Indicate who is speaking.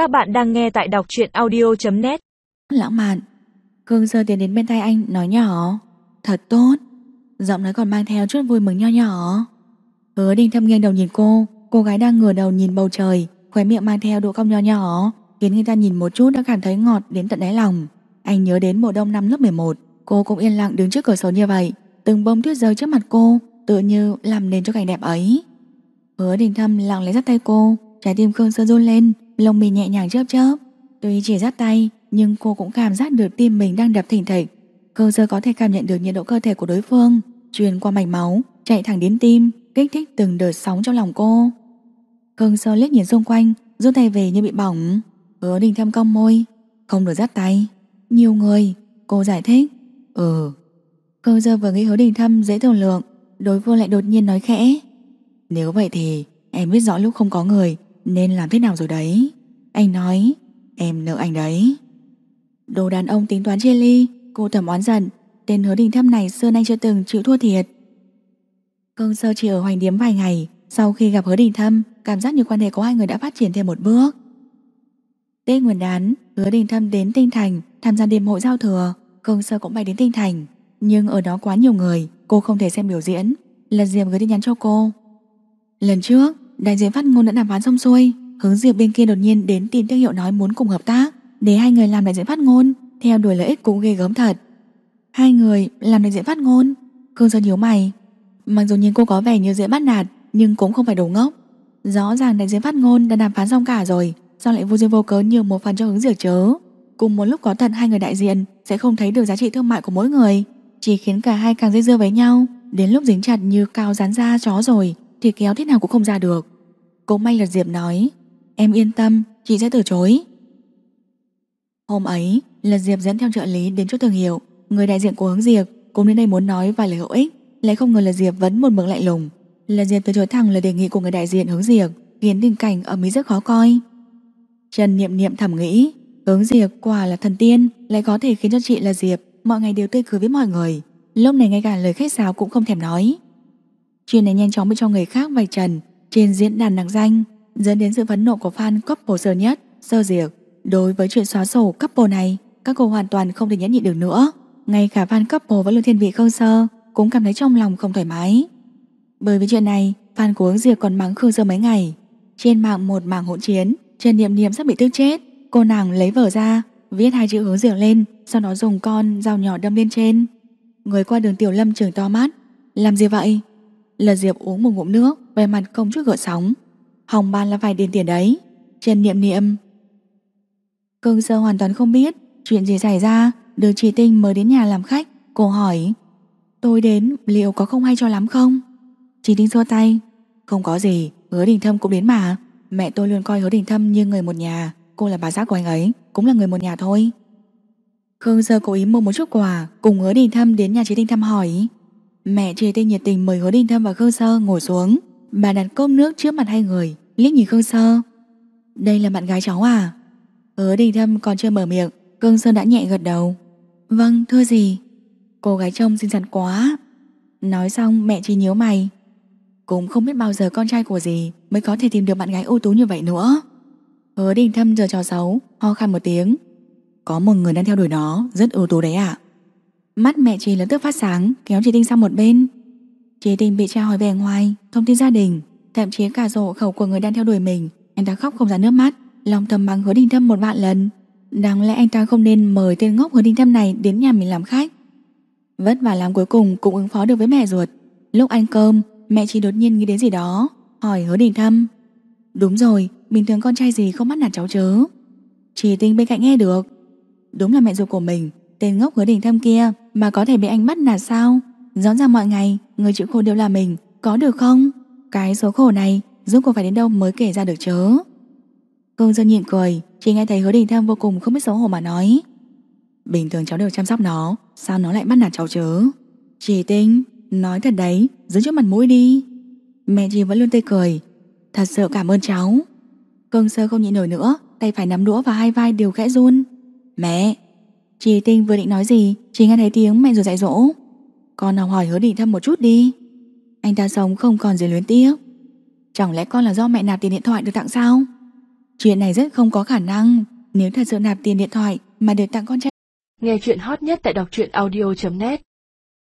Speaker 1: Các bạn đang nghe tại đọc truyện audio.net
Speaker 2: Lãng mạn. Khương Sơ tiến đến bên tay anh, nói nhỏ. Thật tốt. Giọng nói còn mang theo chút vui mừng nho nhỏ. Hứa đình thâm nghiêng đầu nhìn cô. Cô gái đang ngửa đầu nhìn bầu trời, Khóe miệng mang theo độ cong nho nhỏ, Khiến người ta nhìn một chút đã cảm thấy ngọt đến tận đáy lòng. Anh nhớ đến mùa đông năm lớp 11 Cô cũng yên lặng đứng trước cửa sổ như vậy, Từng bông tuyết rơi trước mặt cô, Tự như làm nên cho cảnh đẹp ấy. Hứa đình thâm lặng lấy dắt tay cô, Trái tim Khương Sơ run lên. Lông mi nhẹ nhàng chớp chớp. Tuy chỉ dắt tay, Nhưng cô cũng cảm giác được tim mình đang đập thình thịch. Cơ giờ có thể cảm nhận được nhiệt độ cơ thể của đối phương, Truyền qua mạch máu, Chạy thẳng đến tim, Kích thích từng đợt sóng trong lòng cô. Khương Sơ liếc nhìn xung quanh, rút tay về như bị bỏng. Hứa đình thâm cong môi. Không được dắt tay. Nhiều người. Cô giải thích. Ừ. Khương Sơ vừa nghĩ hứa đình thâm dễ thương lượng. Đối phương lại đột nhiên nói khẽ. Nếu vậy thì em biết rõ lúc không có người nên làm thế nào rồi đấy? Anh nói, Em nợ anh đấy. Đồ đàn ông tính toán chia ly, Cô thầm oán giận. Tên hứa đình thâm này xưa nay chưa từng chịu thua thiệt. Khương Sơ chỉ ở hoành điếm vài ngày, Sau khi gặp hứa đình thâm, Cảm giác như quan hệ của hai người đã phát triển thêm một bước. Tết nguyên đán, Hứa đình thâm đến Tinh Thành Tham gia đêm hội giao thừa. Khương Sơ cũng bay đến Tinh Thành, Nhưng ở đó quá nhiều người, Cô không thể xem biểu diễn. Lần Diệp gửi tin nhắn cho cô. Lần trước đại diện phát ngôn đã đàm phán xong xuôi. Hướng Diệp bên kia đột nhiên đến tin thương hiệu nói muốn cùng hợp tác. Để hai người làm đại diện phát ngôn, Theo đuổi lợi ích cũng ghê gớm thật. Hai người làm đại diện phát ngôn? Khương Sơn nhíu mày. Mặc dù nhìn cô có vẻ như dễ bắt nạt, Nhưng cũng không phải đồ ngốc. Rõ ràng đại diện phát ngôn đã đàm phán xong cả rồi, Sao lại vô duyên vô cớ nhiều một phần cho hướng diệt chớ Cùng một lúc có thật hai người đại diện Sẽ không thấy được giá trị thương mại của mỗi người, Chỉ khiến cả hai càng dây dưa với nhau. Đến lúc dính chặt như cao rán ra chó rồi thì kéo thế nào cũng không ra được. Cố may là Diệp nói Em yên tâm, chị sẽ từ chối. Hôm ấy là Diệp dẫn theo trợ lý đến chỗ thương hiệu. Người đại diện của hướng Diệp cũng đến đây muốn nói vài lời hữu ích Lại không ngờ là Diệp vẫn một mực lạnh lùng. Là Diệp từ chối thẳng lời đề nghị của người đại diện hướng Diệp Khiến tình cảnh ở Mỹ rất khó coi. Trần Niệm Niệm thầm nghĩ Hướng Diệp quả là thần tiên Lại có thể khiến cho chị là Diệp Mọi ngày đều tươi cười với mọi người. Lúc này ngay cả lời khách sáo cũng không thèm nói. Chuyện này nhanh chóng bị cho người khác vạch trần Trên diễn đàn nặng danh, Dẫn đến sự phẫn nộ của fan couple sơ nhất, Sơ diệt. Đối với chuyện xóa sổ couple này, Các cô hoàn toàn không thể nhẫn nhịn được nữa. Ngay cả fan couple vẫn luôn thiên vị Khương Sơ, Cũng cảm thấy trong lòng không thoải mái. Bởi vì chuyện này, Fan của hướng Diệp còn mắng Khương Sơ mấy ngày. Trên mạng một mảng hỗn chiến, Trần Niệm Niệm sắp bị tức chết. Cô nàng lấy vở ra, Viết hai chữ hướng Diệp lên, Sau đó dùng con dao nhỏ đâm lên trên. Người qua đường Tiểu Lâm trường to mắt. Làm gì vậy? Lật Diệp uống một ngụm nước Về mặt không chút gợn sóng. Hồng ban là phải điền tiền đấy. Trần Niệm Niệm. Cương sơ hoàn toàn không biết Chuyện gì xảy ra. Đường trì Tinh mới đến nhà làm khách. Cô hỏi, Tôi đến liệu có không hay cho lắm không? Trì Tinh xua tay, Không có gì, Hứa Đình Thâm cũng đến mà. Mẹ tôi luôn coi Hứa Đình Thâm như người một nhà. Cô là bà giác của anh ấy, Cũng là người một nhà thôi. Khương Sơ cố ý mua một chút quà, Cùng Hứa Đình Thâm đến nhà chị Tinh thăm hỏi. Mẹ Trì Tinh nhiệt tình mời Hứa Đình Thâm và Khương Sơ ngồi xuống. Bà đặt cốc nước trước mặt hai người, liếc nhìn Khương Sơ. Đây là bạn gái cháu à? Hứa Đình Thâm còn chưa mở miệng, Khương Sơ đã nhẹ gật đầu. Vâng thưa gì? Cô gái trông xinh xắn quá. Nói xong, mẹ chỉ nhíu mày. Cũng không biết bao giờ con trai của gì Mới có thể tìm được bạn gái ưu tú như vậy nữa. Hứa Đình Thâm giờ trò xấu, Ho khan một tiếng. Có một người đang theo đuổi nó, Rất ưu tú đấy ạ. Mắt mẹ chị lập tức phát sáng Kéo chị Tinh sang một bên. Chị Tinh bị cha hỏi về ngoài Thông tin gia đình Thậm chí cả rộ khẩu của người đang theo đuổi mình. Anh ta khóc không ra nước mắt Lòng thầm mắng hứa đình thâm một vạn lần. Đáng lẽ anh ta không nên mời tên ngốc hứa đình thâm này Đến nhà mình làm khách. Vất vả làm cuối cùng cũng ứng phó được với mẹ ruột. Lúc ăn cơm Mẹ chị đột nhiên nghĩ đến gì đó Hỏi hứa đình thâm. Đúng rồi, bình thường con trai gì không bắt nạt cháu chớ? Chị tinh bên cạnh nghe được. Đúng là mẹ ruột của mình Tên ngốc hứa đình thâm kia Mà có thể bị anh bắt nạt sao? Rõ ràng mọi ngày, Người chịu khổ đều là mình, Có được không? Cái số khổ này Giúp cô phải đến đâu mới kể ra được chớ? Cương dân nhịn cười, Chỉ nghe thấy hứa đình thâm vô cùng không biết xấu hổ mà nói. Bình thường cháu đều chăm sóc nó, Sao nó lại bắt nạt cháu chớ? Chỉ tinh, Nói thật đấy, Giữ trước mặt mũi đi. Mẹ chị vẫn luôn tươi cười. Thật sự cảm ơn cháu. Cương sơ không nhịn nổi nữa, Tay phải nắm đũa và hai vai đều khẽ run. Mẹ Chị Tinh vừa định nói gì, Chỉ nghe thấy tiếng mẹ rồi dạy dỗ. Con nào hỏi hứa định thâm một chút đi. Anh ta sống không còn gì luyến tiếc. Chẳng lẽ con là do mẹ nạp tiền điện thoại được tặng sao? Chuyện này rất không có khả năng. Nếu thật sự nạp tiền điện thoại Mà được tặng con trai
Speaker 1: Nghe chuyện hot nhất tại đọc truyện audio.net